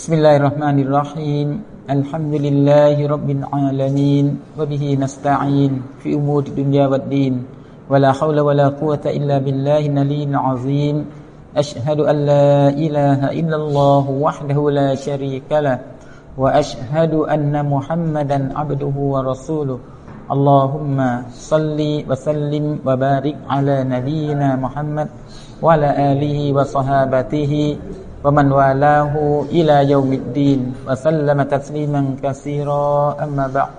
بسم الله الرحمن الرحيم الحمد لله رب العالمين وبه نستعين في أمور الدنيا والدين ولا حول ولا قوة إلا بالله العلي العظيم أشهد أن لا إله إلا الله وحده لا شريك له وأشهد أن محمدا عبده ورسوله اللهم صل وسلم وبارك على نبينا محمد وعلى آله وصحابته ومن والاه إلى يوم الدين وسلم تسليما كثيرا أما بعد.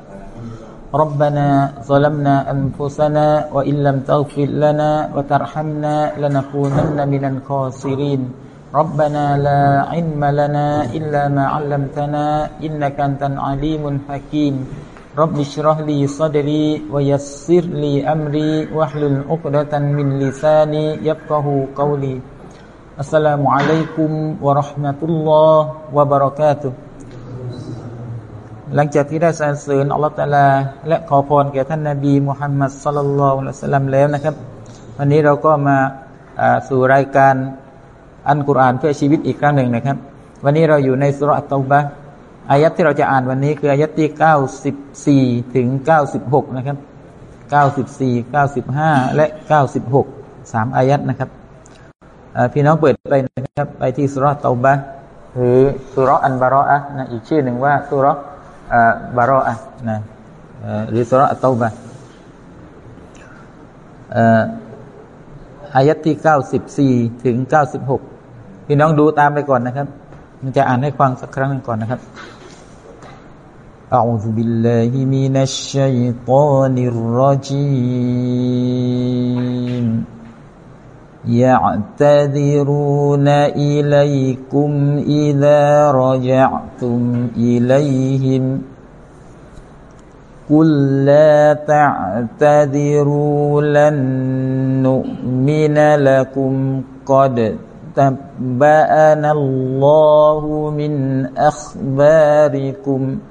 ربنا ظلمنا أنفسنا وإن لم تغفر لنا وترحمنا لنكونن من الخاسرين. ربنا لا علم لنا إلا ما علمتنا إنك أنت العليم الحكيم. رب اشرح لي صدري ويسر لي أمري واحلل عقدة من لساني يفقه قولي. อัสสลามุอะลัยกุมวะราะห์มะตุลลอฮ์วะบะเราะกาตุหลังจากที่ได้สรรเสริญอัลลอฮฺตะลา และขอพรแก่ท่านนาบีมุฮัมมัดสัลลัลลอฮุอะลัยฮิสลามแล้วนะครับ วันนี้เราก็มาสู่รายการอันกุรอานเพื่อชีวิตอีกครั้งหนึ่งนะครับ วันนี้เราอยู่ในสุรอัตตบะอายัดที่เราจะอ่านวันนี้คืออายัดที่94ถึง96นะครับ94 95และ96 3อายัดนะครับ พี่น้องเปิดไปนะครับ ไปที่สุรเตาบะหรือสุรอันบารออะนะอีกชื่อหนึ่งว่าสุรบารออะนะหรือสุรเตาบะอายัดที่เก้าสิบสี่ถึงเก้าสิบหกพี่น้องดูตามไปก่อนนะครับ มันจะอ่านให้ฟังสักครั้งหนึ่งก่อนนะครับ أعوذ بالله من الشيطان الرجيم يعتذرون إليكم إذا رجعتم إليهم. قل لا تعتذروا لن نؤمن لكم. قد تبأنا الله من أخباركم ۖ.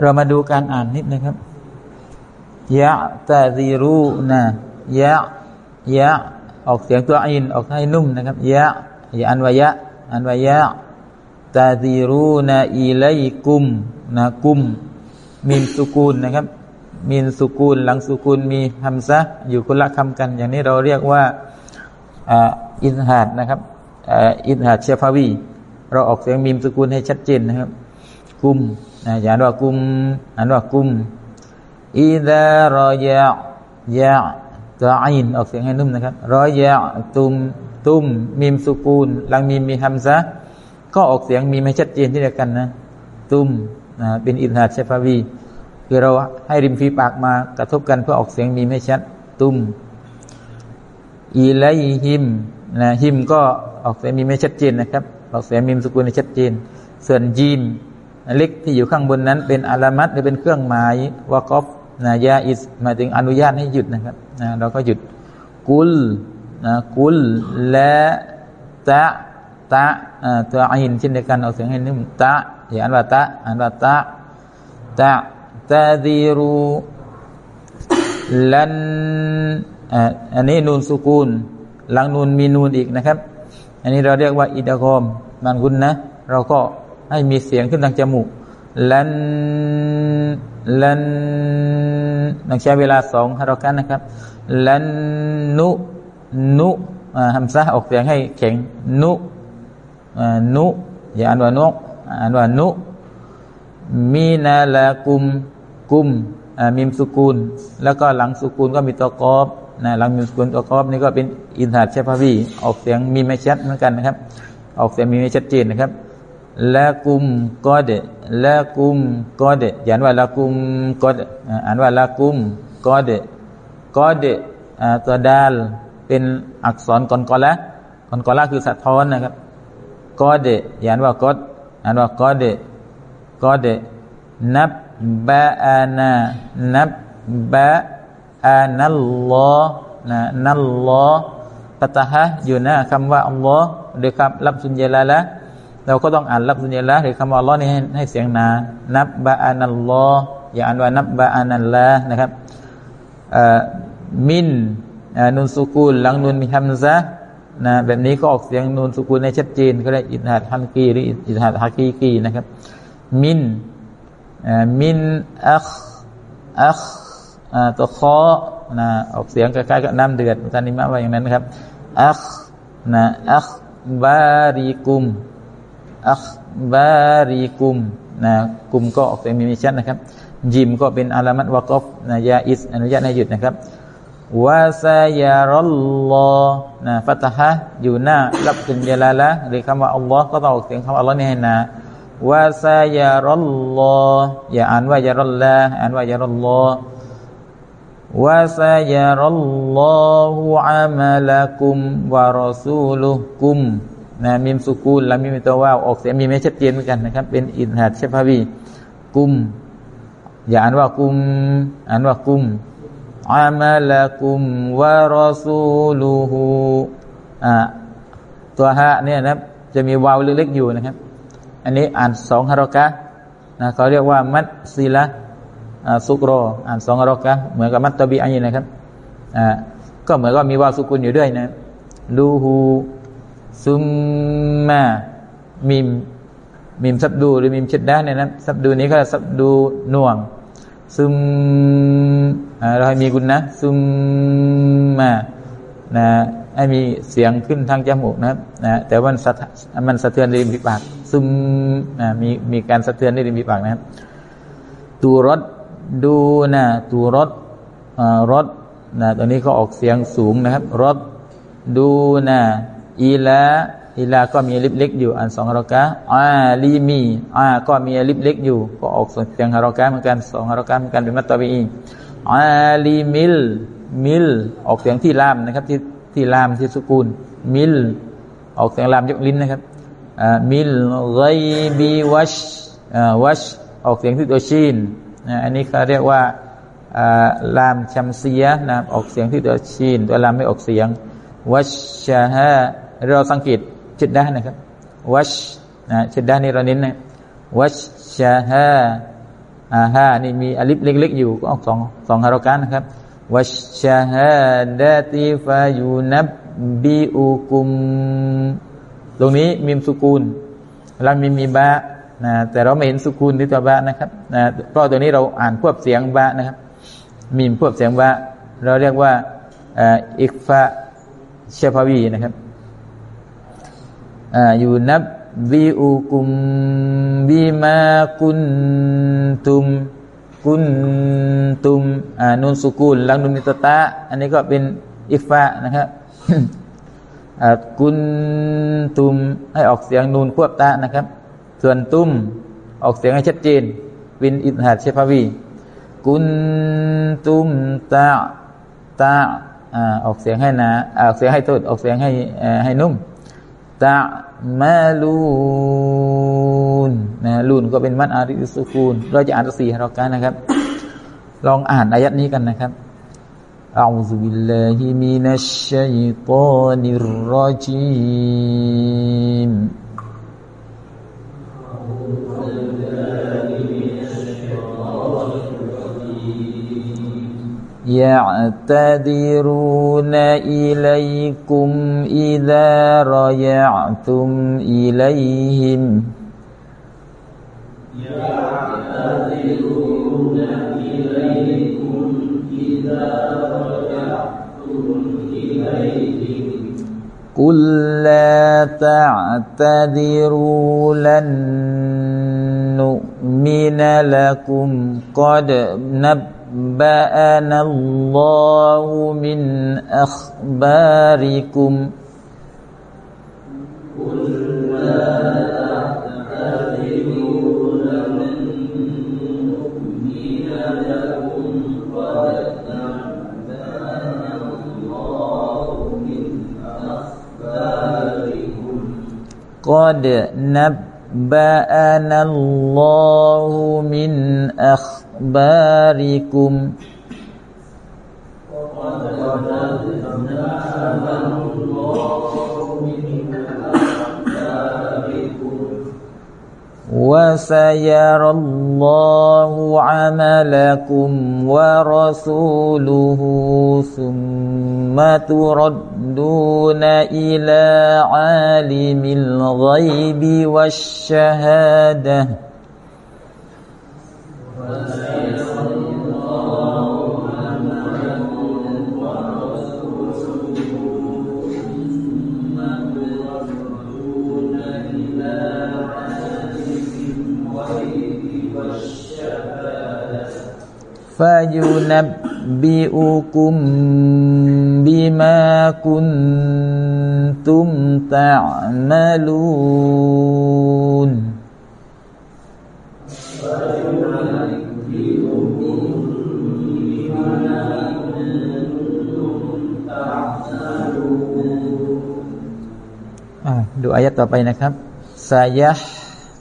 เรามาดูการอ่านนิดนะครับยะตาซีรูนะยะยะออกเสียงตัวอินออกให้นุ่มนะครับยะอย่าอันวายะ อันวายะตาซีรูนะอีไลกุมนะกุมมินสุกูลนะครับ มินสุกูล หลังสุกูลมีฮัมซะอยู่คนละคำกัน อย่างนี้เราเรียกว่าอินหาดนะครับอินหาดเชฟาวี เราออกเสียงมิมสุกูลให้ชัดเจนนะครับ กุมนะอย่านว่ากุมอ่านว่ากุมอิดารอยะยะตะอินออกเสียงให้นุ่มนะครับรอยะตุมตุมมีมสุกูลหลังมีมีฮัมซะก็ออกเสียงมีไม่ชัดเจนที่เดียวกันนะ ตุมนะเป็นอินหาดเชฟวีคือเราให้ริมฝีปากมากระทบกันเพื่อออกเสียงมีไม่ชัด ตุมอีไลฮิมนะฮิมก็ออกเสียงมีไม่ชัดเจนนะครับ ออกเสียงมีมสกุลชัดเจน ส่วนจีน เล็กที่อยู่ข้างบนนั้น เป็นอารามัดหรือเป็นเครื่องหมายวากอฟนะยาอิสหมายถึงอนุญาตให้หยุดนะครับนะเราก็หยุดกุลนะกุลและตะตะตัวอินเช่นเดียวกันเอาเสียงให้นิ่มตะอย่าอ่านว่าตะอ่านว่าตะตะตาดีรูลันอันนี้นูนสุกูล หลังนูนมีนูนอีกนะครับ อันนี้เราเรียกว่าอิดะกอมมันกุนนะ เราก็ ให้มีเสียงขึ้นทางจมูกลันลันต้องใช้เวลาสองฮารกันนะครับลันนุนุฮัมซะออกเสียงให้แข็งนุนุอย่าอ่านว่านุอ่านว่านุมีนาลากุมกุมมิมสุกูล แล้วก็หลังสุกูลก็มีตัวกอบนะหลังมิมสุกูลตัวกอบนี่ก็เป็นอินทาดเชพาวีออกเสียงมีไม่ชัดเหมือนกันนะครับ ออกเสียงมีไม่ชัดเจนนะครับ ละกุมกอดละกุมกอดอ่านว่าละกุมกอดอ่านว่าละกุมกอดกอดตัวดาลเป็นอักษรกอนกอละกอนกอละคือสะท้อนนะครับกอดอ่านว่ากอดอ่านว่ากอดกอดนับบะอานานับบะอานัลลอฮ์นะนัลลอฮ์ปัตฮะอยู่นะคำว่าอัลลอฮ์ด้วยคำรับสุญญาละละ เราก็ต้องอ่านรับสุญญาละหรือคำว่าอัลลอฮ์นี่ให้ให้เสียงนา นับบะอานัลลอฮ์อย่าอ่านว่านับบะอานัลละนะครับมินนุนสุกูลหลังนุนมีฮัมซะนะแบบนี้ก็ออกเสียงนูนสุกูลในชัดเจนก็ได้อิทหัดฮันกีหรืออิทหัดฮักีกีนะครับ มินมินอัคอัคตัวคอนะออกเสียงคล้ายๆกับน้ำเดือดท่านนิมะว่าอย่างนั้นนะครับอัคนะอัคบาริกุม อัคบาริกุมนะกุมก็ออกเสียงมีมิชัดนะครับ ยิมก็เป็นอาลามัตวากอฟนะยาอิสอนุญาตให้หยุดนะครับวาซายารอลลอนะฟัตฮะอยู่หน้ารับสุญญาละหรือคำว่าอัลลอฮ์ก็ต้องออกเสียงคำอัลลอฮ์นี่ให้นาวาซายารอลลออย่าอ่านว่ายารอลละอ่านว่ายารอลลอวาซายารอลลอฮุอามาลักุมวะรอซูลุกุม นะมีมสุกูลและมีมตัวว่าออกเสียงมีไม่ชัดเจนเหมือนกันนะครับ เป็นอินหัดเชฟาวีกุม อย่าอ่านว่ากุม อ่านว่ากุมอามาลักุมวะรอซูลูฮูอ่าตัวฮะเนี่ยนะจะมีวาวเล็กๆอยู่นะครับ อันนี้อ่านสองฮารอกะนะเขาเรียกว่ามัดซีละสุกรออ่านสองฮารอกะเหมือนกับมัดตบีอันนี้นะครับอ่าก็เหมือนกับมีวาวสุกุลอยู่ด้วยนะลูฮู ซุมมามิมมิมซับดูหรือมิมชิดด้านเนี่ยนะซับดูนี้ก็ซับดูน่วงซึมเราให้มีกุณนะซึมมานะให้มีเสียงขึ้นทางจมูกนะนะแต่ว่ามันสะเทือนริมฝีปากซึมนะมีมีการสะเทือนในริมฝีปากนะครับตูรถดูนะตูรถรถนะตัวนี้ก็ออกเสียงสูงนะครับรถดูนะ อีละอิลาก็มีลิบเล็กอยู่อันสองฮารอกะอาลีมีอาก็มีลิบเล็กอยู่ ก็ออกเสียงฮารอกะเหมือนกันสองฮารอกะเหมือนกันเป็นมัตตบีอาลีมิลมิลออกเสียงที่ลามนะครับ ที่ที่ลามที่สุกูล มิล ออกเสียงลามยกลิ้นนะครับมิลไกบีวัชวัชออกเสียงที่ตัวชีนอันนี้เขาเรียกว่าลามชัมเซียนะออกเสียงที่ตัวชีนตัวลามไม่ออกเสียงวัชชาฮะ เราสังเกตชิดด้านนะครับ วัชนะชิดด้านนี้เราเน้นนะวัชชาฮาอาฮานี่มีอลิฟเล็กๆอยู่ก็ออกสองสองฮารการนะครับวัชชาฮาดาติฟายูนับบิอุกุม ตรงนี้มีมสุกูลแล้วมีมีบะนะแต่เราไม่เห็นสุกูลที่ตัวบะนะครับนะเพราะตัวนี้เราอ่านควบเสียงบะนะครับ มีมควบเสียงบะเราเรียกว่าอิกฟะเชฟาวีนะครับ อยู่นับบิอุกุมบิมากุนตุมกุนตุมอ่านุนสุกุลลังนุนิตตะ อันนี้ก็เป็นอิฟะนะครับกุนตุมให้ออกเสียงนูนควบตะนะครับ ส่วนตุมออกเสียงให้ชัดเจนวินอิทหัดเชฟาวีกุนตุมตะตะออกเสียงให้นะออกเสียงให้ตุดออกเสียงให้ให้นุ่ม ตะมาลูนนะลูนก็เป็นมัดอาริสุคูนเราจะอ่านสี่เรากันนะครับ ลองอ่านอายัดนี้กันนะครับ أعوذ بالله من الشيطان الرجيم يعتذرون إليكم إذا رجعتم إليهم. يعتذرون إليكم إذا قل لا تعتذروا لن نؤمن لكم قد نبأ نبأنا الله من أخباركم قد نبأنا الله من أخباركم وسيرى الله عملكم ورسوله ثم تردون إلى عالم الغيب والشهادة. فينبئكم بما كنتم تعملونดูอายะต่อไปนะครับสายะ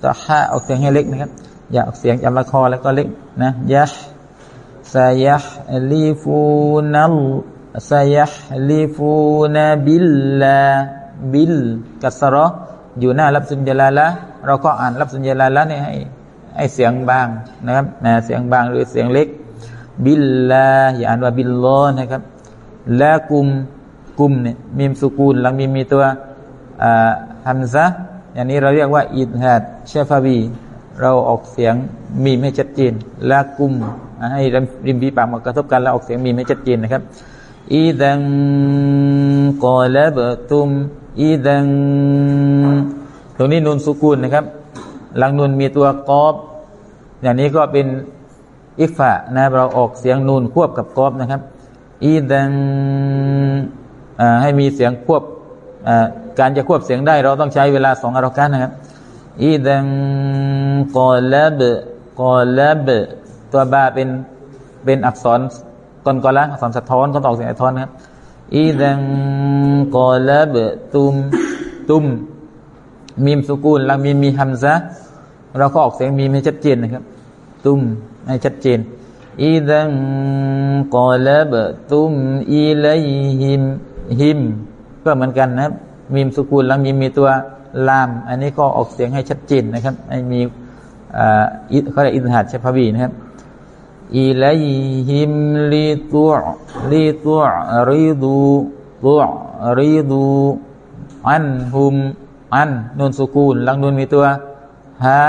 ต่อห้าออกเสียงให้เล็กนะครับ อย่าออกเสียงจำละคอแล้วก็เล็กนะยะ sayahlifunal sayahlifuna billah bil กัสรออยู่หน้ารับสุญญลาละเราก็อ่านรับสุญญลาละเนี่ยให้ให้เสียงบางนะครับนะเสียงบางหรือเสียงเล็ก บิลลาอย่าอ่านว่าบิลลอนะครับและกุมกุมเนี่ยมีมสุกูลหลังมีมีตัวฮัมซะอย่างนี้เราเรียกว่าอิดฮัดเชฟาบีเราออกเสียงมีไม่ชัดเจนและกุม ให้ริมฝีปากมากระทบกันแล้วออกเสียงมีไม่ชัดเจนนะครับอีดังกอลบตุมอีดังตรงนี้นูนสุกูลนะครับ หลังนูนมีตัวกอบ อย่างนี้ก็เป็นอิฟะนะเราออกเสียงนูนควบกับกอบนะครับ อีดังให้มีเสียงควบการจะควบเสียงได้ เราต้องใช้เวลาสองอารการนะครับอีดังกอลบกอลบ ตัวบาเป็นเป็นอักษรตนกอละอักษรสะท้อนก็ตอกเสียงสะท้อนนะครับอีดังกอละเบตุมตุมมีมสุกูลล้วมีมีฮัมซะเราก็ออกเสียงมีไม่ชัดเจนนะครับ ตุมให้ชัดเจนอีดังกอละเบตุมอีไลฮิมฮิม ก็เหมือนกันนะครับ มีมสุกูลล้วมีมีตัวลาม อันนี้ก็ออกเสียงให้ชัดเจนนะครับให้มีอ่าเขาเรียกอินทหัดเชพบีนะครับ إليهم لتعرضوا تعرضوا عنهم อันนูนสุกูลลังนูนมีตัวฮะ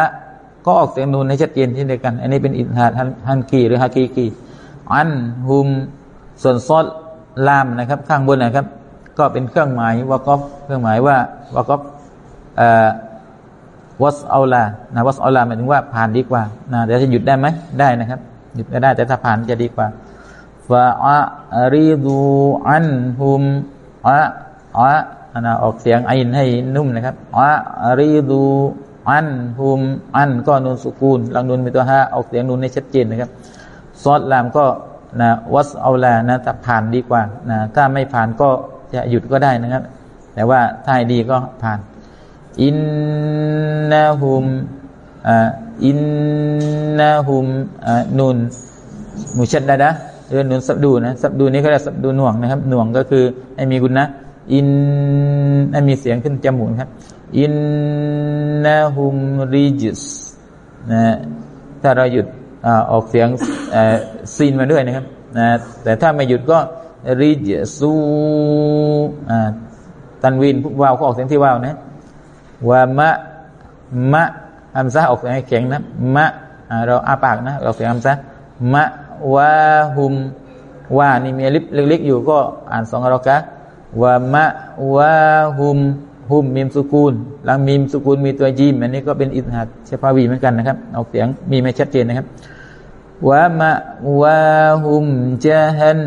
ก็ออกเสียงนูนให้ชัดเจนที่เดียวกัน อันนี้เป็นอินทาฮันกีหรือฮากีกีอันฮุมส่วนซอดลามนะครับ ข้างบนนะครับ ก็เป็นเครื่องหมายวากอฟเครื่องหมายว่าวากอฟวัสอัลลานะวัสอัลลาหมายถึงว่าผ่านดีกว่านะเดี๋ยวจะหยุดได้ไหมได้นะครับ หยุดก็ได้แต่ถ้าผ่านจะดีกว่าฟาอะริดูอันฮุมอะอะนะออกเสียงอินให้นุ่มนะครับอะริดูอันฮุมอันก็นูนสุกูลลังนูนมีตัวฮะออกเสียงนูนให้ชัดเจนนะครับซอดลามก็นะวัสเอาลานะถ้าผ่านดีกว่านะถ้าไม่ผ่านก็จะหยุดก็ได้นะครับ แต่ว่าถ้าดีก็ผ่าน อินนะฮุมอิ อินนาฮุมนุนมุชัดดาดะเรื่องนุนสับดูนะสับดูนี้เขาเรียกสับดูหน่วงนะครับ หน่วงก็คือให้มีกุณนะอินให้มีเสียงขึ้นจมูกครับ อินนาฮุมริจิสนะถ้าเราหยุดออกเสียงซีนมาด้วยนะครับนะแต่ถ้าไม่หยุดก็ริจซูตันวินวาวเขาออกเสียงที่วาวนะวามะมะ อัมซะออกเสียงให้แข็งนะมะเราอาปากนะเราเสียงอัมซะมะวาหุมว่านี่มีลิบเล็กๆอยู่ก็อ่านสองอรอกะวามะวาหุมหุมมีมสุกูลหลังมีมสุกูลมีตัวจีมอันนี้ก็เป็นอิทหัดเชฟาวีเหมือนกันนะครับออกเสียงมีไม่ชัดเจนนะครับวามะวาหุมจะฮัน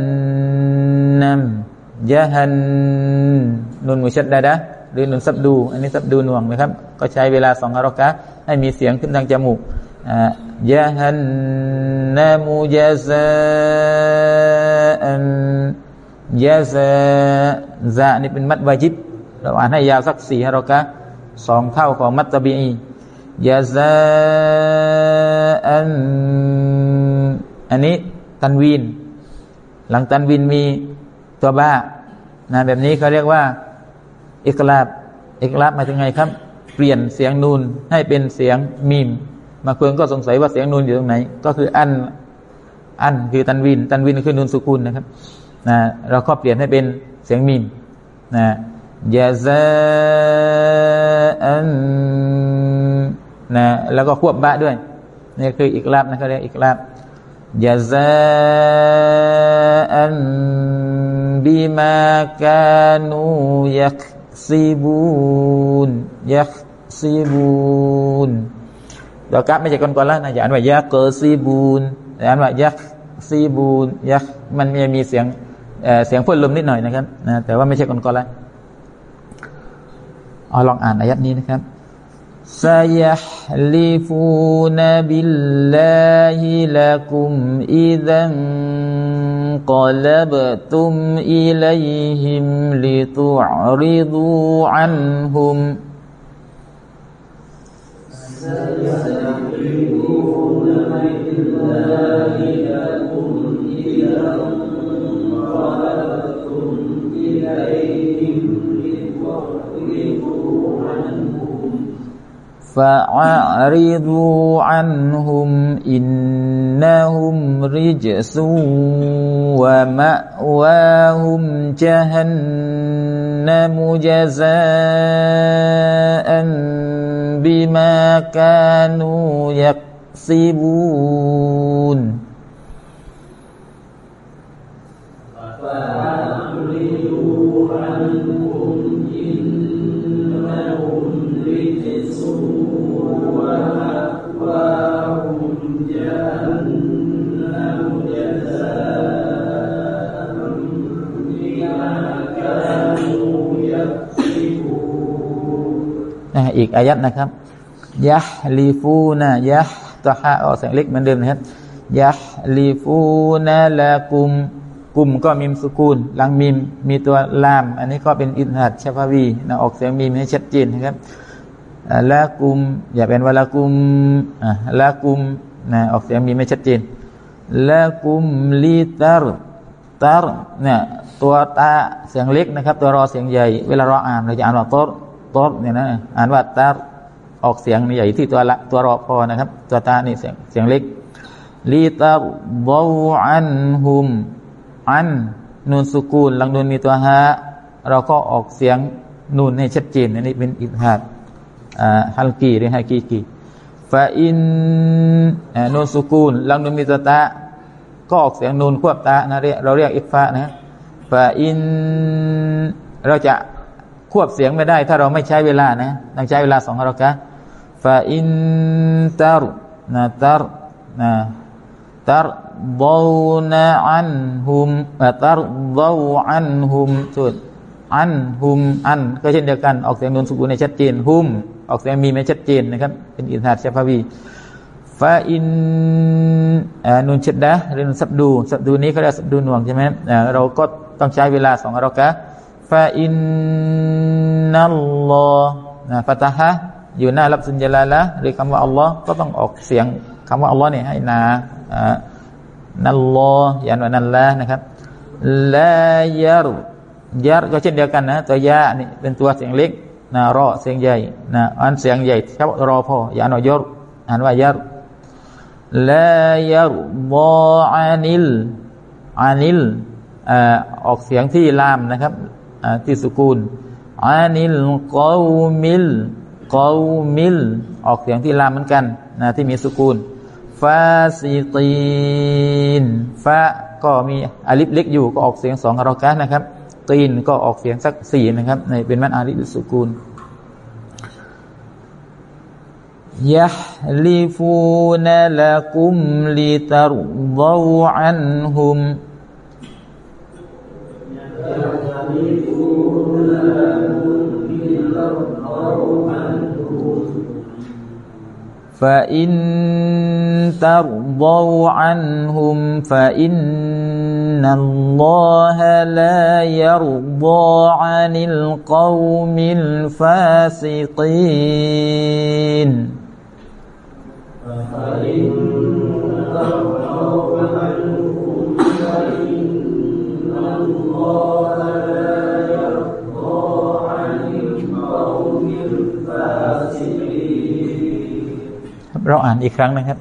นัมจะฮันนุนมุชัดดาดะหรือนุนซับดู อันนี้ซับดูหน่วงนะครับ ก็ใช้เวลาสองอารอกะ ให้มีเสียงขึ้นทางจมูกยะฮันนามูยะซาอันยะซาซานี่เป็นมัดวาจิบเราอ่านให้ยาวสักสี่อารอกะสองเท่าของมัตตบียะซาอันอันนี้ตันวีน หลังตันวินมีตัวบ้านะแบบนี้เขาเรียกว่าอิกลาบอิกลาบมาถึงไงครับ เปลี่ยนเสียงนูนให้เป็นเสียงมีมมาคนก็สงสัยว่าเสียงนูนอยู่ตรงไหน ก็คืออันอันคือตันวิน ตันวินคือนูนสุกุลนะครับนะเราก็เปลี่ยนให้เป็นเสียงมีมนะยาซาอันนะแล้วก็ควบบะด้วยนี่คืออีกลาบนะเขาเรียกอีกลาบยาซาอันบิมาคานูยัก ซีบูนยักซีบูนดอกกับไม่ใช่ก่อนๆแล้วนะอย่าอ่านว่ายักเกอร์ซีบูนอ่านว่ายักซีบูนยักมันมีเสียงเสียงพ่นลมนิดหน่อยนะครับนะแต่ว่าไม่ใช่ก่อนๆแล้วเอาลองอ่านอายัดนี้นะครับซายะลิฟูนบิลลาฮิลักุมอิดั انقلبتم إليهم لتعرضوا عنهم. فأعرضوا عنهم إنهم رجس ومأواهم جهنم جزاء بما كانوا يكسبون อีกอายัดนะครับยะลีฟูนะยะตัวฮะออกเสียงเล็กเหมือนเดิมนะครับยะลีฟูนะละกุมกุมก็มีมสุกูลหลังมีมมีตัวลาม อันนี้ก็เป็นอินหัดชฟาวีนะออกเสียงมีมให้ชัดเจนนะครับละกุม อย่าเป็นว่าละกุมละกุมนะออกเสียงมีไม่ชัดเจนละกุมลีตารตารเนี่ยตัวตาเสียงเล็กนะครับ ตัวรอเสียงใหญ่ เวลาเราอ่านเราจะอ่านว่าตร ตรเนี่ยนะอ่านว่าตาออกเสียงใหญ่ที่ตัวละตัวรอพอนะครับ ตัวตานี่เสียงเสียงเล็กลีตารบอันหุมอันนูนสุกูลหลังนูนมีตัวฮะเราก็ออกเสียงนูนให้ชัดเจนอันนี้เป็นอิทหัดฮัลกีหรือฮากีกีฟาอินนูนสุกูลหลังนูนมีตัวตาก็ออกเสียงนูนควบตานะเรียเราเรียกอิฟะนะฟาอินเราจะ ควบเสียงไม่ได้ ถ้าเราไม่ใช้เวลานะต้องใช้เวลาสองรอกะฟาอินตารนะตารนะตารบาวนะอันหุมตารบาวอันหุมสุดอันหุมอัน ก็เช่นเดียวกันออกเสียงนูนสุกุลในชัดเจนหุม ออกเสียงมีไม่ชัดเจนนะครับ เป็นอินทาดเชฟาวีฟาอินนุนชิดดะหรือนุนสับดูสับดูนี้เขาเรียกสับดูหน่วงใช่ไหมเราก็ต้องใช้เวลาสองอรอกะ ฟาอินนัลลอฮ์นะฟาตาฮะอยู่หน้ารับสุญญลาละหรือคำว่าอัลลอฮ์ก็ต้องออกเสียงคำว่าอัลลอฮ์เนี่ยให้นานัลลอฮ์ยันว่านัลละนะครับลายารยารก็เช่นเดียวกันนะตัวยานี่เป็นตัวเสียงเล็กนะรอเสียงใหญ่นะอันเสียงใหญ่ครับรอพออย่านอยรอ่านว่ายารลายารบออานิลอานิลออกเสียงที่ลามนะครับ ที่สุกูลอานิลกอมิลกอมิล ออกเสียงที่ลามเหมือนกันนะที่มีสุกูลฟาซีตีนฟาก็มีอาลิฟเล็กอยู่ก็ออกเสียงสองอารอกานะครับ ตีนก็ออกเสียงสักสี่นะครับ ในเป็นมันอาลิฟสุกูลยะลิฟูนละกุมลิตรุดูอันหุม فإن ترضوا عنهم فإن الله لا يرضى عن القوم الفاسقين. เราอ่านอีกครั้งนะครับ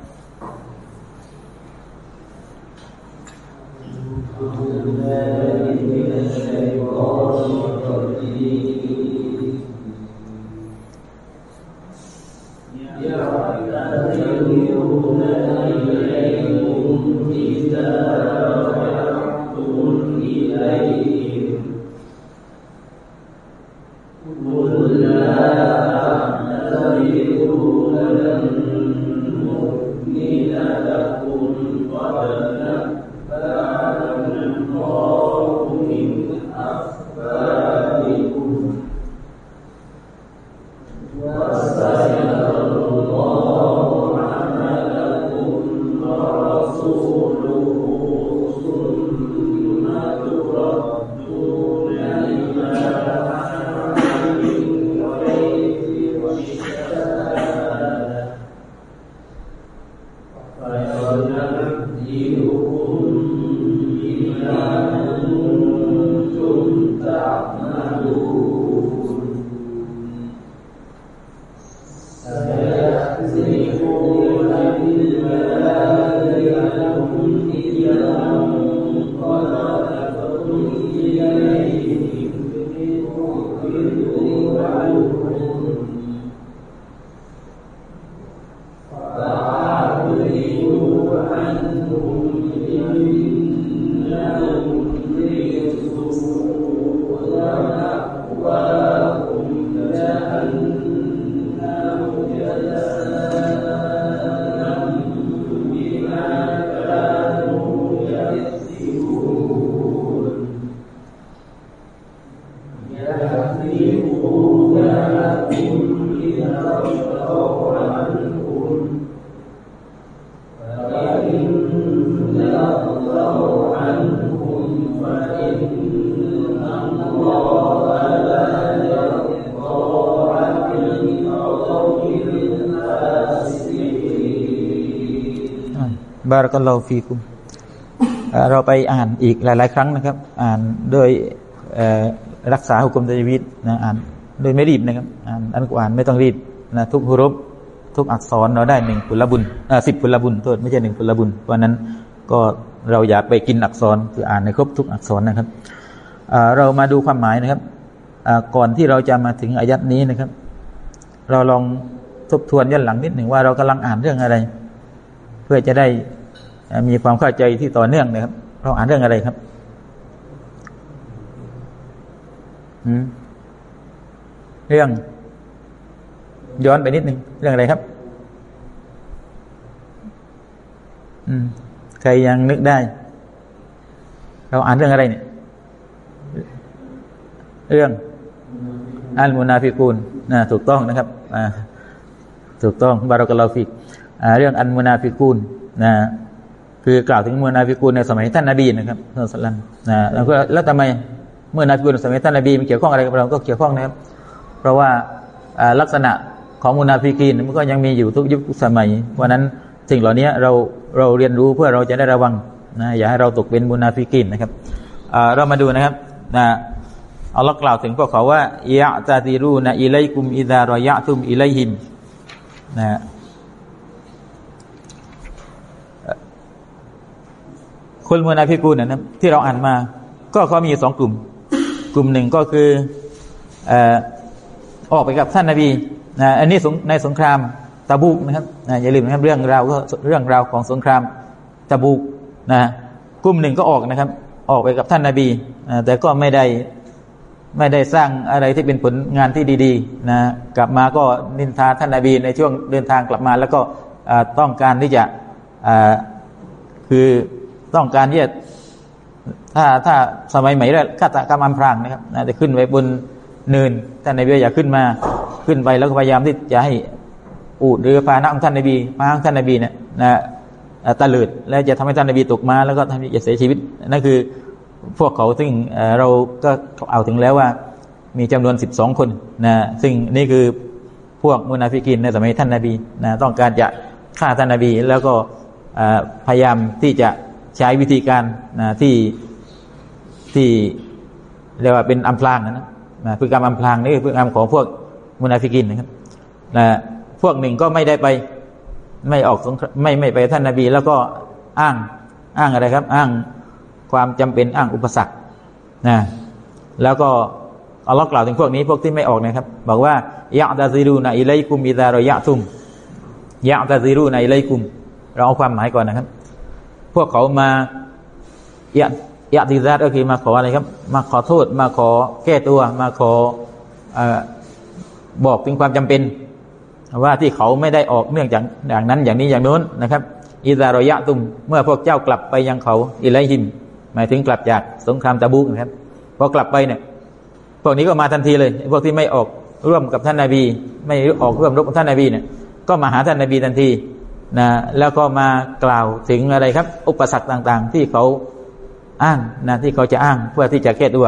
บ ฟีคุมเราไปอ่านอีกหลาย ๆ ครั้งนะครับ อ่านโดยรักษาหุกมตจวิตนะอ่านโดยไม่รีบนะครับอ่านอันกุอ่านไม่ต้องรีบนะทุกฮุรบทุกอักษรเราได้หนึ่งผลบุญสิบผลบุญโทษไม่ใช่หนึ่งผลบุญเพราะนั้นก็เราอยากไปกินอักษรคืออ่านในครบทุกอักษรนะครับเรามาดูความหมายนะครับก่อนที่เราจะมาถึงอายัดนี้นะครับ เราลองทบทวนย้อนหลังนิดหนึ่งว่าเรากำลังอ่านเรื่องอะไร เพื่อจะได้ มีความเข้าใจที่ต่อเนื่องนะครับ เราอ่านเรื่องอะไรครับเรื่อง ย้อนไปนิดหนึ่งเรื่องอะไรครับ อืม ใครยังนึกได้ เราอ่านเรื่องอะไรเนี่ย เรื่องالمنافقونนะถูกต้องนะครับ อ่า ถูกต้องبارك الله فيكเรื่องอันมุนาฟิกูนนะ คือกล่าวถึงมุนาฟิกูลในสมัยท่านนบีนะครับท่านสัลลัมนะแล้วก็แล้วทำไมเมื่อนาฟิกูลสมัยท่านนบีมันเกี่ยวข้องอะไรกับเราก็เกี่ยวข้องนะครับ เพราะว่าลักษณะของมุนาฟิกีนมันก็ยังมีอยู่ทุกยุคสมัยเพราะนั้นสิ่งเหล่านี้เราเราเรียนรู้เพื่อเราจะได้ระวังนะอย่าให้เราตกเป็นมุนาฟิกีนนะครับเรามาดูนะครับนะอัลลอฮ์กล่าวถึงพวกเขาว่าيعتذرون إليكم إذا رجعتم إليهمนะ คนมุนาฟิกูนนะที่เราอ่านมา ก็เขามีสองกลุ่ม กลุ่มหนึ่งก็คือออกไปกับท่านนาบีนะอันนี้ในสงครามตะบุกนะครับนะอย่าลืมนะครับเรื่องราวก็เรื่องราวของสงครามตะบุกนะกลุ่มหนึ่งก็ออกนะครับ ออกไปกับท่านนาบีนะแต่ก็ไม่ได้ไม่ได้สร้างอะไรที่เป็นผลงานที่ดีๆนะกลับมาก็นินทาท่านนาบีในช่วงเดินทางกลับมา แล้วก็ต้องการที่จะคือ ต้องการที่จะถ้าถ้าสมัยใหม่แล้วฆาตกรรมอัมพรางนะครับจะขึ้นไปบนเนินท่านนบีอย่าขึ้นมาขึ้นไปแล้วก็พยายามที่จะให้อูดหรือพาหนะของท่านนบีมาของท่านนบีเนี่ยนะตะลืดแล้วจะทำให้ท่านนบีตกมา แล้วก็ทำให้จะเสียชีวิตนั่นคือพวกเขาซึ่งเราก็เอาถึงแล้วว่า มีจำนวนสิบสองคนนะซึ่งนี่คือพวกมุนาฟิกินในสมัยท่านนาบีนะต้องการจะฆ่าท่านนาบี แล้วก็พยายามที่จะ ใช้วิธีการนะที่ที่เรียกว่าเป็นอัมพลางนะนะพฤติกรรมอัมพลางนี่คือพฤติกรรมของพวกมุนาฟิกินนะครับนะพวกหนึ่งก็ไม่ได้ไปไม่ออกไม่ไม่ไปท่านนาบี แล้วก็อ้างอ้างอะไรครับ อ้างความจำเป็นอ้างอุปสรรคนะแล้วก็อัลลอฮ์กล่าวถึงพวกนี้พวกที่ไม่ออกนะครับ บอกว่ายะตาซิรูนะอิเลกุมอิดารอยะตุมยะตาซิรูนะอิเลกุม เราเอาความหมายก่อนนะครับ พวกเขามายะยะติซาตก็คือมาขออะไรครับ มาขอโทษ มาขอแก้ตัว มาขออบอกถึงความจำเป็น ว่าที่เขาไม่ได้ออกเนื่องจากอย่างนั้นอย่างนี้อย่างโน้นนะครับอิซารอยะตุมเมื่อพวกเจ้ากลับไปยังเขาอิไลฮิม หมายถึงกลับจากสงครามตะบุกนะครับพอกลับไปเนี่ยพวกนี้ก็มาทันทีเลย พวกที่ไม่ออกร่วมกับท่านนาบี ไม่ออกร่วมรบกับท่านนาบีเนี่ยก็มาหาท่านนาบีทันที นะแล้วก็มากล่าวถึงอะไรครับ อุปสรรคต่างๆ ที่เขาอ้างนะที่เขาจะอ้างเพื่อที่จะแก้ตัว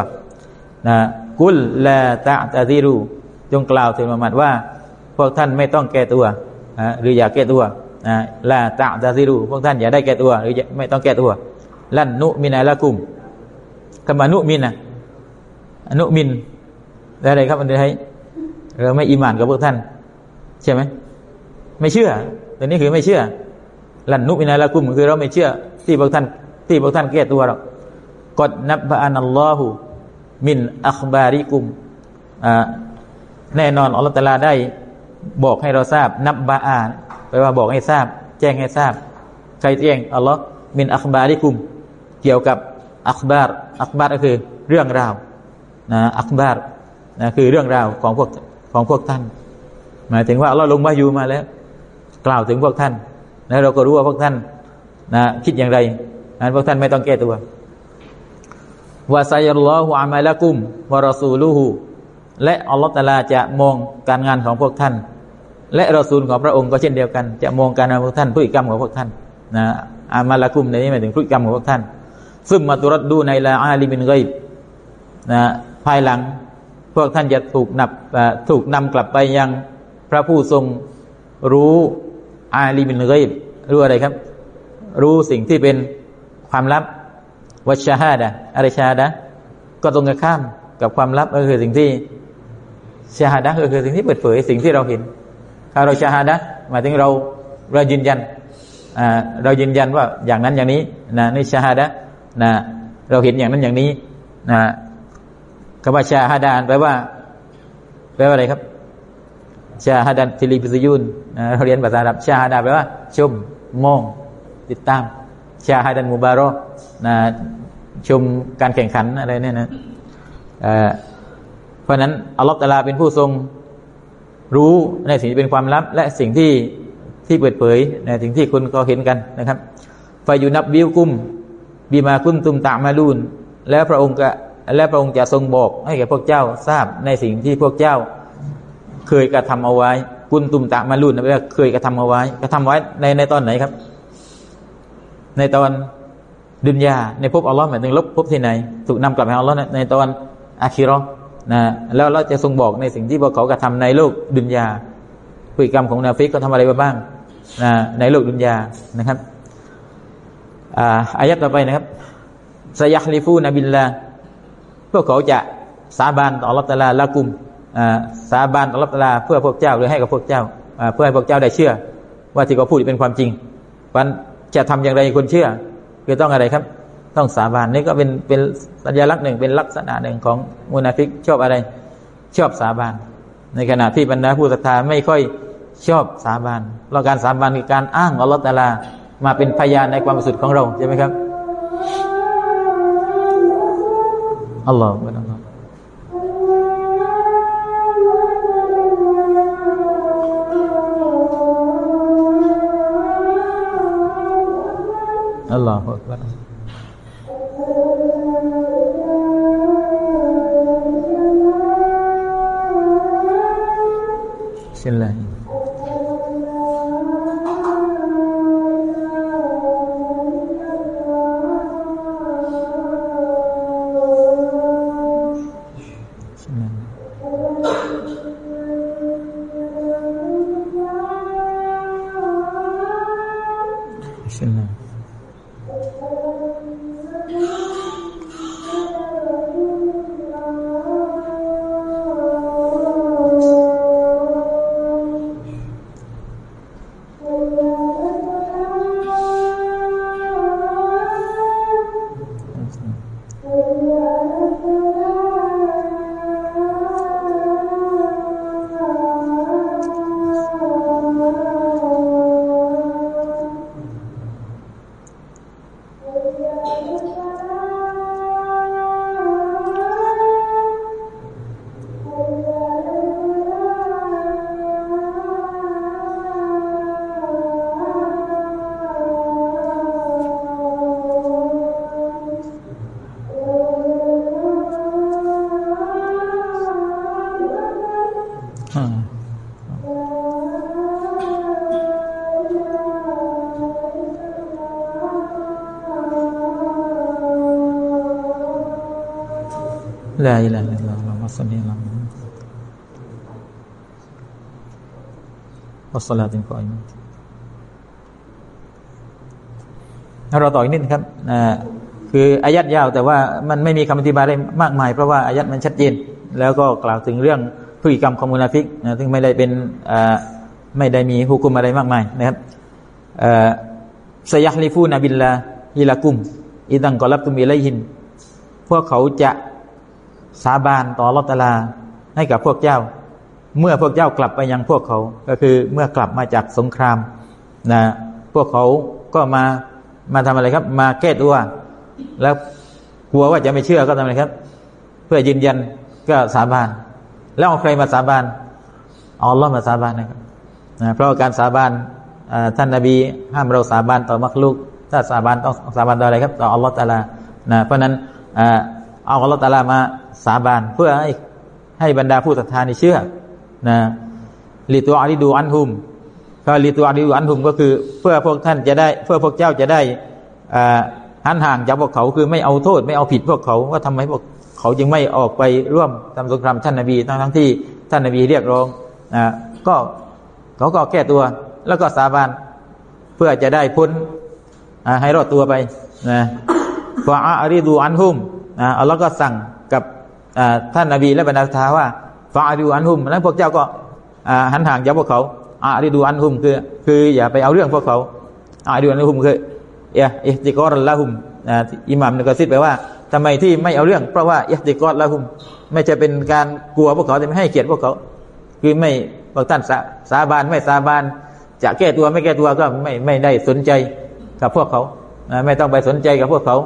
นะกุลละตะตะซีรูจงกล่าวถึงมุฮัมมัดว่า พวกท่านไม่ต้องแก้ตัวนะหรืออย่าแก้ตัวนะละตะตะซีรูพวกท่านอย่าได้แก้ตัว หรือไม่ต้องแก้ตัว ลั่นนุมินาละกุมคำว่านุมินนะนุมินอะไรครับอันนี้เราไม่อิมานกับพวกท่าน ใช่ไหมไม่เชื่อ ตัวนี้คือไม่เชื่อ ลันนุมินาละกุมคือเราไม่เชื่อ ที่พวกท่าน ที่พวกท่านแก้ตัวหรอกกดนับบานัลลอฮุมินอัคบาริกุมแน่นอนอัลลอฮฺตาลาได้บอกให้เราทราบ นับบาอาแปลว่าบอกให้ทราบ แจ้งให้ทราบ ใครแจ้งอัลลอฮ์มินอัคบาริกุม เกี่ยวกับأخبار أخبارก็คือเรื่องราวนะأخبارนะคือเรื่องราวของพวกของพวกท่าน หมายถึงว่าเราลงมาอยู่มาแล้ว กล่าวถึงพวกท่านแล้วเราก็รู้ว่าพวกท่านนะคิดอย่างไรนั้นพวกท่านไม่ต้องแก้ตัวوسيرى الله عملكم ورسولهและอัลลอฮฺตาลาจะมองการงานของพวกท่าน และรอซูลของพระองค์ก็เช่นเดียวกัน จะมองการงานพวกท่านพฤติกรรมของพวกท่านนะอามาละกุมในนี้หมายถึงพฤติกรรมของพวกท่าน ซึ่งมาตุรดดูในลาอาลิมินไกนะภายหลังพวกท่านจะถูกนับถูกนำกลับไปยังพระผู้ทรงรู้ อาลีมินไกรู้อะไรครับ รู้สิ่งที่เป็นความลับวัชฮาดะอะไรชาดะก็ตรงกันข้ามกับความลับก็คือสิ่งที่ชาดะก็คือสิ่งที่เปิดเผยสิ่งที่เราเห็น ถ้าเราชาดะหมายถึงเราเรายืนยันเรายืนยันว่าอย่างนั้นอย่างนี้นะนี่ชาดะนะเราเห็นอย่างนั้นอย่างนี้นะคำว่าชาฮาดานแปลว่าแปลว่าอะไรครับ ชาฮาดันทิลิบิซยุนเราเรียนภาษาอาหรับชาฮาดาแปลว่า ชม มอง ติดตาม ชาฮาดันมุบารอนะชมการแข่งขันอะไรเนี่ยนะเพราะนั้นอัลลอฮฺตาลาเป็นผู้ทรงรู้ในสิ่งที่เป็นความลับ และสิ่งที่ที่เปิดเผยในสิ่งที่คุณก็เห็นกันนะครับไฟายุนับบิวกุมบีมาคุนตุมตามาลูน แล้วพระองค์ก็และพระองค์จะทรงบอกให้แก่พวกเจ้าทราบในสิ่งที่พวกเจ้า เคยกระทำเอาไว้ กุนตุมตะมาลุนนะว่าเคยกระทำเอาไว้ กระทำไว้ในในตอนไหนครับ ในตอนดุนยาในภพอัลลอฮ์หมายถึงลบภพที่ไหน ถูกนำกลับไปอัลลอฮ์ในตอนอาคิรอนะแล้วเราจะทรงบอกในสิ่งที่พวกเขากระทำในโลกดุนยาพฤติกรรมของมุนาฟิกเขาทำอะไรบ้างนะในโลกดุนยานะครับอายัดต่อไปนะครับسيحلفون باللهพวกเขาจะสาบานต่ออัลลอฮ์ตาลา لكم สาบานต่ออัลลอฮ์ตาลาเพื่อพวกเจ้าหรือให้กับพวกเจ้าเพื่อให้พวกเจ้าได้เชื่อ ว่าที่เขาพูดเป็นความจริงวันจะทำอย่างไรคนเชื่อคือต้องอะไรครับ ต้องสาบานนี่ก็เป็นเป็นสัญลักษณ์หนึ่งเป็นลักษณะหนึ่งของมุนาฟิกชอบอะไร ชอบสาบาน ในขณะที่บรรดาผู้ศรัทธาไม่ค่อยชอบสาบานเราการสาบานคือการอ้างอัลลอฮฺมาเป็นพยานในความสุดของเราใช่ไหมครับอัลลอฮฺ الله أكبر. بسم الله. لا إله إلا الله اللهم صل على محمد والصلاة القائمة เราต่ออีกนิดครับคืออายัดยาว แต่ว่ามันไม่มีคำอธิบายอะไรมากมาย เพราะว่าอายัดมันชัดเจน แล้วก็กล่าวถึงเรื่องพฤติกรรมของมุนาฟิกนะซึ่งไม่ได้เป็นไม่ได้มีหุกุมอะไรมากมายนะครับสยักลิฟูนบิลลาฮิลากุมอิดังกอลับตุมิไลหินพวกเขาจะ สาบานต่อลอตลาให้กับพวกเจ้า เมื่อพวกเจ้ากลับไปยังพวกเขา ก็คือเมื่อกลับมาจากสงครามนะพวกเขาก็มามาทำอะไรครับ มาแก้ตัวแล้วกลัวว่าจะไม่เชื่อก็ทำอะไรครับ เพื่อยืนยันก็สาบาน แล้วเอาใครมาสาบานเอาล้อมาสาบานนะครับนะเพราะการสาบานท่านนาบีห้ามเราสาบานต่อมักลุก ถ้าสาบานต้องสาบานต่ออะไรครับ ต่ออัลลอฮฺตาลานะเพราะนั้นเอาอัลลอฮฺตาลามา สาบานเพื่อให้ให้บรรดาผู้ศรัทธาในเชื่อนะลิตัวอาริดูอันทุมก็ลิตัวอาริดูอันทุมก็คือ เพื่อพวกท่านจะได้ เพื่อพวกเจ้าจะได้หันห่างจากพวกเขาคือไม่เอาโทษ ไม่เอาผิดพวกเขาว่าทำไมพวกเขาจึงไม่ออกไปร่วมทำสงครามท่านนบีทั้งทั้งที่ท่านนบีเรียกร้องนะก็เขาก็แก้ตัว แล้วก็สาบานเพื่อจะได้พ้นให้รอดตัวไปนะฟาอาริดูอันทุมอัลลอฮ์ก็สั่งกับ ท่านนาบีและบรรดาทาว่าฟาดูอันหุมแล้วพวกเจ้าก็หันห่างจากพวกเขาอาดิดูอันหุมคือ คืออย่าไปเอาเรื่องพวกเขาอาดิดูอันหุมคือเอะอิติกอรละหุมอิหมัมนึกซิดไปว่าทำไมที่ไม่เอาเรื่องเพราะว่าอิติกอรละหุม ไม่จะเป็นการกลัวพวกเขาแต่ไม่ให้เกียรติพวกเขา คือไม่บางท่านสาบานไม่สาบาน จะแก้ตัวไม่แก้ตัวก็ไม่ไม่ได้สนใจกับพวกเขาไม่ต้องไปสนใจกับพวกเขา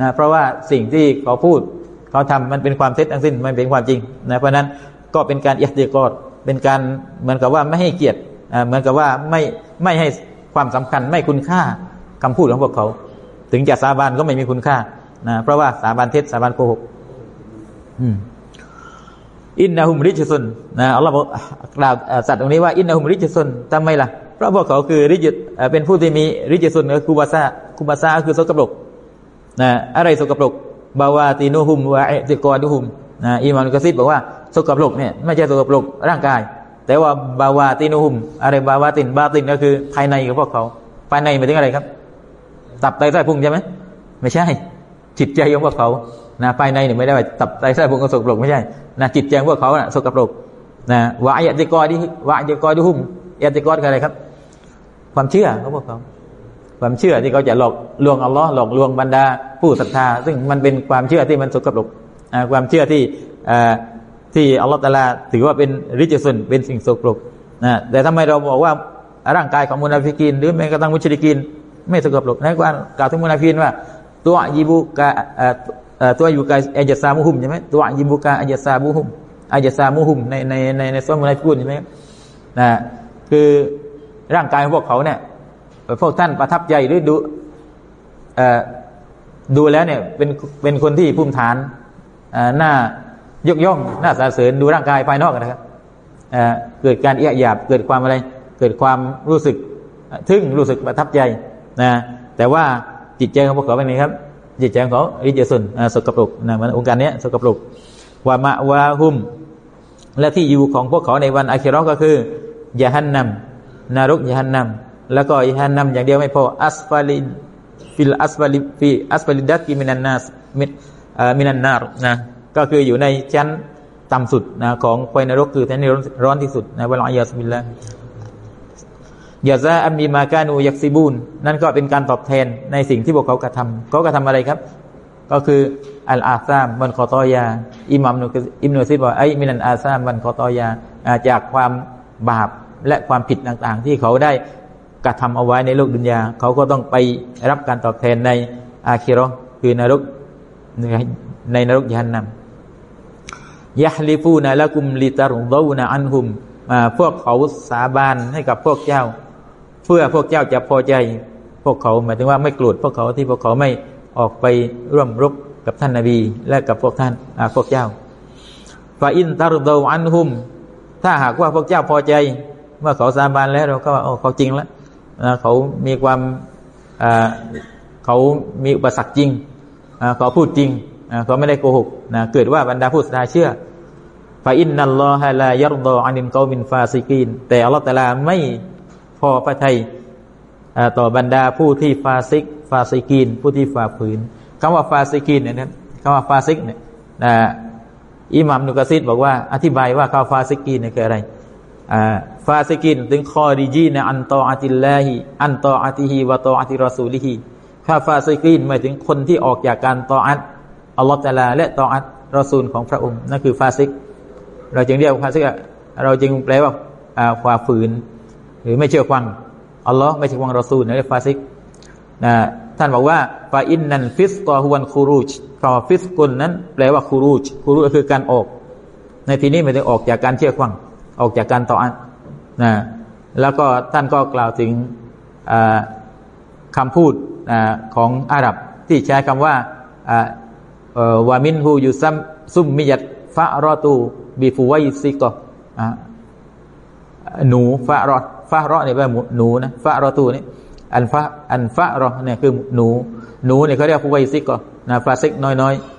นะเพราะว่าสิ่งที่เขาพูด เขาทำมันเป็นความเท็จทั้งสิ้นมันเป็นความจริงนะเพราะนั้นก็เป็นการเอียดกอดเป็นการเหมือนกับว่าไม่ให้เกียรติเหมือนกับว่าไม่ไม่ให้ความสำคัญไม่คุณค่าคำพูดของพวกเขา ถึงจะสาบานก็ไม่มีคุณค่านะเพราะว่าสาบานเท็จสาบานโกหกإنهم رجسนะอัลลอฮ์กล่าวสั้นตรงนี้ว่าإنهم رجسทำไมล่ะเพราะพวกเขาคือرجسเป็นผู้ที่มีرجسคือخباثة خباثةคือสกปรกนะอะไรสกปรก بواطنهم واعتقادهمนะอิหม่ามอิบนุกะซีรบอกว่าสกปรกเนี่ยไม่ใช่สกปรกร่างกาย แต่ว่าบาวาตีนุหุมอะไรบาวาตินบาตินก็คือภายในของพวกเขา ภายในหมายถึงอะไรครับ ตับไตไส้พุงใช่ไหมไม่ใช่ จิตใจของพวกเขานะภายในเนี่ยไม่ได้ว่าตับไตไส้พุงก็สกปรกไม่ใช่นะจิตใจพวกเขาน่ะสกปรกนะวะอติกอดิวะอติกอดิหุมอติกอคืออะไรครับ ความเชื่อของพวกเขา ความเชื่อที่เขาจะหลอกลวงอัลลอฮ์หลอกลวงบรรดาผู้ศรัทธา ซึ่งมันเป็นความเชื่อที่มันสกปรกความเชื่อที่ที่อัลลอฮ์ตาลาถือว่าเป็นริจสุนเป็นสิ่งสกปรกนะแต่ทำไมเราบอกว่าร่างกายของมุนาฟิกิน หรือแม้กระทั่งมุชริกิน ไม่สกปรกในการกล่าวถึงมุนาฟินว่า ตัวยิบุกะตัวยิบุกะอัจซามุฮุมใช่ไหมตัวยิบุกะอัจซามุฮุมอัจซามุฮุมในในในในส่วนมุนาฟิกุนใช่ไหมนะคือร่างกายของพวกเขาเนี่ย พวกท่านประทับใจหรือดูดูแล้วเนี่ยเป็นเป็นคนที่ภูมิฐานหน้ายกย่องหน้าสรรเสริญดูร่างกายภายนอกนะครับเกิดการเอียหยาบเกิดความอะไร เกิดความรู้สึกทึ่งรู้สึกประทับใจนะแต่ว่าจิตใจของพวกเขาเป็นไงครับ จิตใจของเขาอิจสุนสกปรกนะมันองค์การนี้สกปรกวามะวาหุม และที่อยู่ของพวกเขาในวันอาคิรอก็คือยาฮันนัมนรกยาฮันนัม แล้วก็ยาฮันนัมอย่างเดียวไม่พออัสฟาลิฟิลอัสฟาลิฟีอัสฟาลิดัตกิมินันนาสมิมินันนารนะก็คืออยู่ในชั้นต่ำสุดนะของไฟนรกคือแทนร้อนที่สุดนะวะลอยาสมิลละยาซาอัมมีมาการูยักซิบูนนั่นก็เป็นการตอบแทนในสิ่งที่พวกเขากระทำเขากระทำอะไรครับ ก็คืออัลอาซามบันคอตอยาอิมามนุอิมนุซิบอกไอ้มินันอาซามบันคอตอยาจากความบาปและความผิดต่างๆ ที่เขาได้ กระทำเอาไว้ในโลกดุนยาเขาก็ต้องไปรับการตอบแทนในอาคิรอคือนรกในนรกยันนำยะลิฟูนะละกุมลิตารุดูนะอันหุมพวกเขาสาบานให้กับพวกเจ้า เพื่อพวกเจ้าจะพอใจ พวกเขาหมายถึงว่าไม่โกรธพวกเขาที่พวกเขาไม่ออกไปร่วมรบกับท่านนาบีและกับพวกท่านพวกเจ้าฟาอินตารุดูอันหุม ถ้าหากว่าพวกเจ้าพอใจ เมื่อเขาสาบานแล้วเราก็ว่าโอ้เขาจริงแล้ว เขามีความเขามีอุปสรรคจริงเขาพูดจริงเขาไม่ได้โกหกนะเกิดว่าบรรดาผู้ศรัทธาเชื่อฟาอินนัลลอฮะลายรดออานินกอมินฟาซิกีน แต่อัลลอฮฺตะลาไม่พอพระทัยต่อบรรดาผู้ที่ฟาซิก فاسقين ผู้ที่ฝ่าฝืนคำว่า فاسقين เนี่ยนะคำว่าฟาซิกเนี่ยอิหม่ามอิบนุกะซีรบอกว่าอธิบายว่าคำ فاسقين เนี่ยคืออะไร فاسقين ถึง خارجين عن طاعة الله عن طاعته وطاعة رسوله ถ้า فاسقين หมายถึงคนที่ออกจากการตออัตอัลลอฮฺตะลา และตออัตรอซูลของพระองค์นั่นคือฟาซิก เราจึงเรียกฟาซิกเราจึงแปลว่าความฝืน หรือไม่เชื่อฟังอัลลอฮ์ไม่เชื่อฟังรอซูลนั่นเรียกฟาซิกนะท่านบอกว่าفإن الفسق هو الخروج คำ فسق นั้น แปลว่า خروج خروج คือการออก ในที่นี้หมายถึงออกจากการเชื่อฟัง ออกจากการตออัตนะแล้วก็ท่านก็กล่าวถึงคำพูดของอาหรับที่ใช้คำว่าومنه يسم سميت الفأرة بفويسقة หนู فأرة فأرة เนี่ยแปลหนูนะفأرة นี่ الفأ الفأرة เนี่ยคือหนู หนูเนี่ยเขาเรียกفويسقة นะฟาซิกน้อยๆ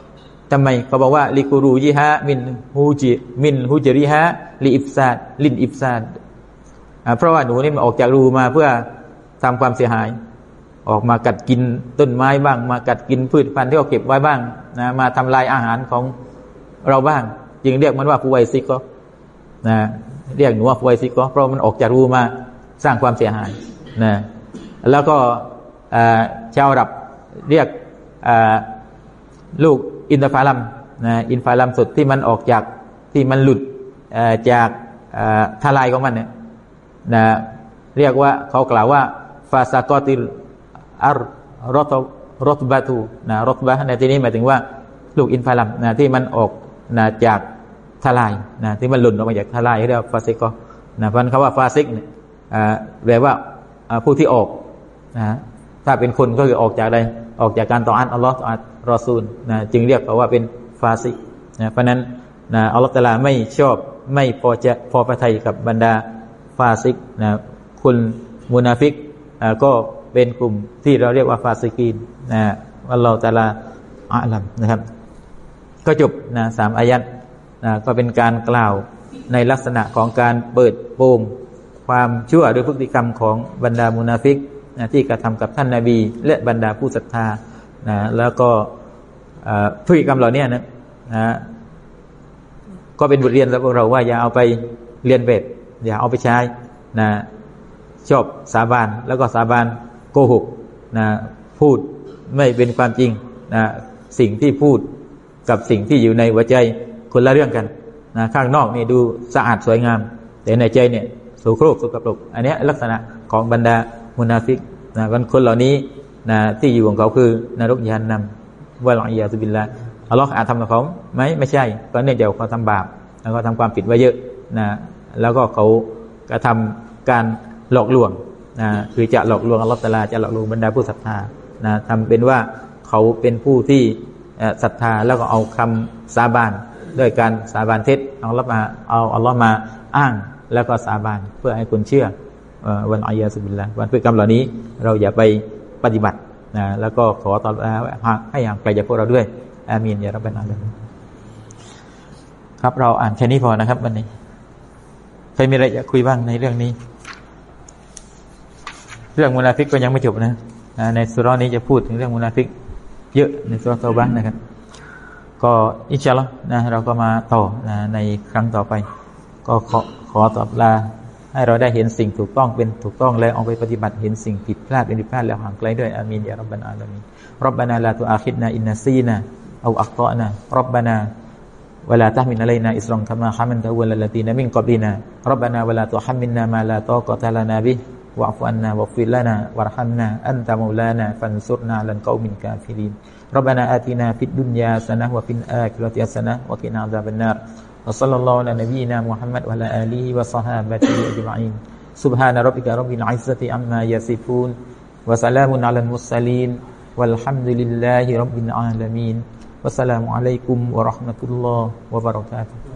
ทำไมเขาบอกว่าلخروجها من جحر من جحرها لإفساد للإفسادเพราะว่าหนูนี่มันออกจากรูมาเพื่อทำความเสียหาย ออกมากัดกินต้นไม้บ้าง มากัดกินพืชพันธุ์ที่เราเก็บไว้บ้างนะมาทำลายอาหารของเราบ้างจึงเรียกมันว่าฟูไวซิกก็นะเรียกหนูว่าฟูไวซิกก็เพราะมันออกจากรูมาสร้างความเสียหายนะแล้วก็ชาวรับเรียกลูก อินทฟาลัมนะอินฟาลัมสุดที่มันออกจากที่มันหลุดจากทลายของมันเนี่ยนะเรียกว่าเขากล่าวว่าฟาซากอติลอารรตรตบาตูนะรตบาในที่นี้หมายถึงว่า ลูกอินฟาลัมนะที่มันออกนะจากทลายนะที่มันหลุดออกมาจากทลายเรียกว่าฟาซิกนะพันคำว่าฟาซิกเนี่ยแปลว่าผู้ที่ออกนะ ถ้าเป็นคนก็คือออกจากอะไรออกจากการต่ออันอัลลอฮฺต่ออันรอซูลนะจึงเรียกเขาว่าเป็นฟาซิกนะเพราะนั้นนะอัลลอฮฺตะลาไม่ชอบไม่พอจะพอพระทัยกับบรรดาฟาซิกนะคุณมุนาฟิกก็เป็นกลุ่มที่เราเรียกว่าفاسقين นะ الله تعالى أعلم นะครับ ก็จบนะสามอายะฮฺนะก็เป็นการกล่าวในลักษณะของการเปิดโปงความชั่วหรือพฤติกรรมของบรรดามุนาฟิก นะที่กระทำกับท่านนาบี และบรรดาผู้ศรัทธานะแล้วก็พฤติกรรมเหล่านี้นะนะก็เป็นบทเรียนสำหรับเราว่าอย่าเอาไปเรียนแบบอย่าเอาไปใช้นะชอบสาบานแล้วก็สาบานโกหกนะพูดไม่เป็นความจริงนะสิ่งที่พูดกับสิ่งที่อยู่ในหัวใจคนละเรื่องกันนะข้างนอกนี่ดูสะอาดสวยงาม แต่ในใจเนี่ยโสโครกสกปรก อันนี้ลักษณะของบรรดา มุนาฟิกนะวันคนเหล่านี้นะที่อยู่ของเขาคือนรกยานนำวะลังยาสุบิลละอัลลอฮ์อาจทำกับเขาไหมไม่ใช่ก็เนื่องจากเขาทำบาปแล้วก็ทำความผิดไว้เยอะนะแล้วก็เขากระทำการหลอกลวงนะคือจะหลอกลวงอัลลอฮ์ตาลาจะหลอกลวงบรรดาผู้ศรัทธานะทำเป็นว่าเขาเป็นผู้ที่ศรัทธาแล้วก็เอาคำสาบานด้วยการสาบานเท็จเอาอัลลอฮ์มาเอาอัลลอฮ์มาอ้างแล้วก็สาบานเพื่อให้คนเชื่อ วันอายาสุบิลละวันพฤติกรรมเหล่านี้เราอย่าไปปฏิบัตินะแล้วก็ขออัลลอฮฺให้ห่างไกลจากพวกเราด้วย آمين يا رب العالمين ครับเราอ่านแค่นี้พอนะครับวันนี้ ใครมีอะไรอยากคุยบ้างในเรื่องนี้ เรื่องมุนาฟิกก็ยังไม่จบนะในซูเราะฮฺนี้จะพูดถึงเรื่องมุนาฟิก เยอะในซูเราะฮฺเตาบะฮฺนะครับ ก็إن شاء الله นะเราก็มาต่อนะในครั้งต่อไป ก็ขอขอตอบลา ให้เราได้เห็นสิ่งถูกต้องเป็นถูกต้องแล้วเอาไปปฏิบัติเห็นสิ่งผิดพลาดเป็นผิดพลาดแล้วห่างไกลด้วยอามีนยารับบานาอาลามีรับบานาลาตุอาคิดนาอินนาซีนาเอาอักตอนะรับบานา ولا تحمل علينا إسرا كما حملته على الذين من قبلنا ربنا ولا تحملنا ما لا طاقة لنا به واعف عنا واغفر لنا وارحمنا أنت مولانا فانصرنا على القوم الكافرين ربنا آتنا في الدنيا حسنة وفي الآخرة حسنة وقنا عذاب النار وصلى الله على نبينا محمد وعلى آله وصحابته أجمعين. سبحان ربك رب العزة عما يصفون وسلام على المرسلين والحمد لله رب العالمين. والسلام عليكم ورحمة الله وبركاته.